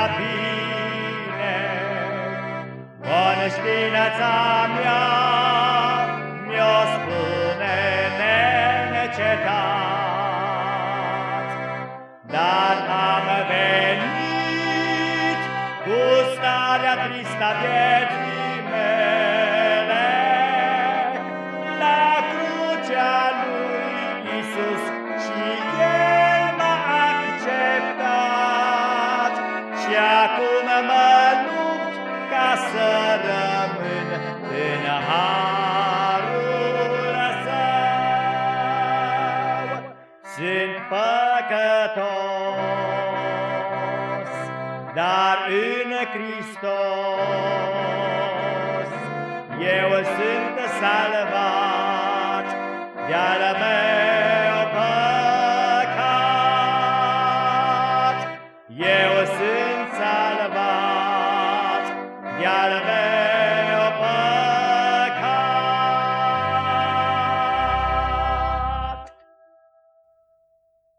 ta bine, Conștiința mea mi-o spune nenecetat, Dar am venit cu starea tristă vieții mele, și acum mă lupt ca să rămân în harul său. Sunt păcătos, dar în Hristos eu sunt salvat de-al meu păcat. Eu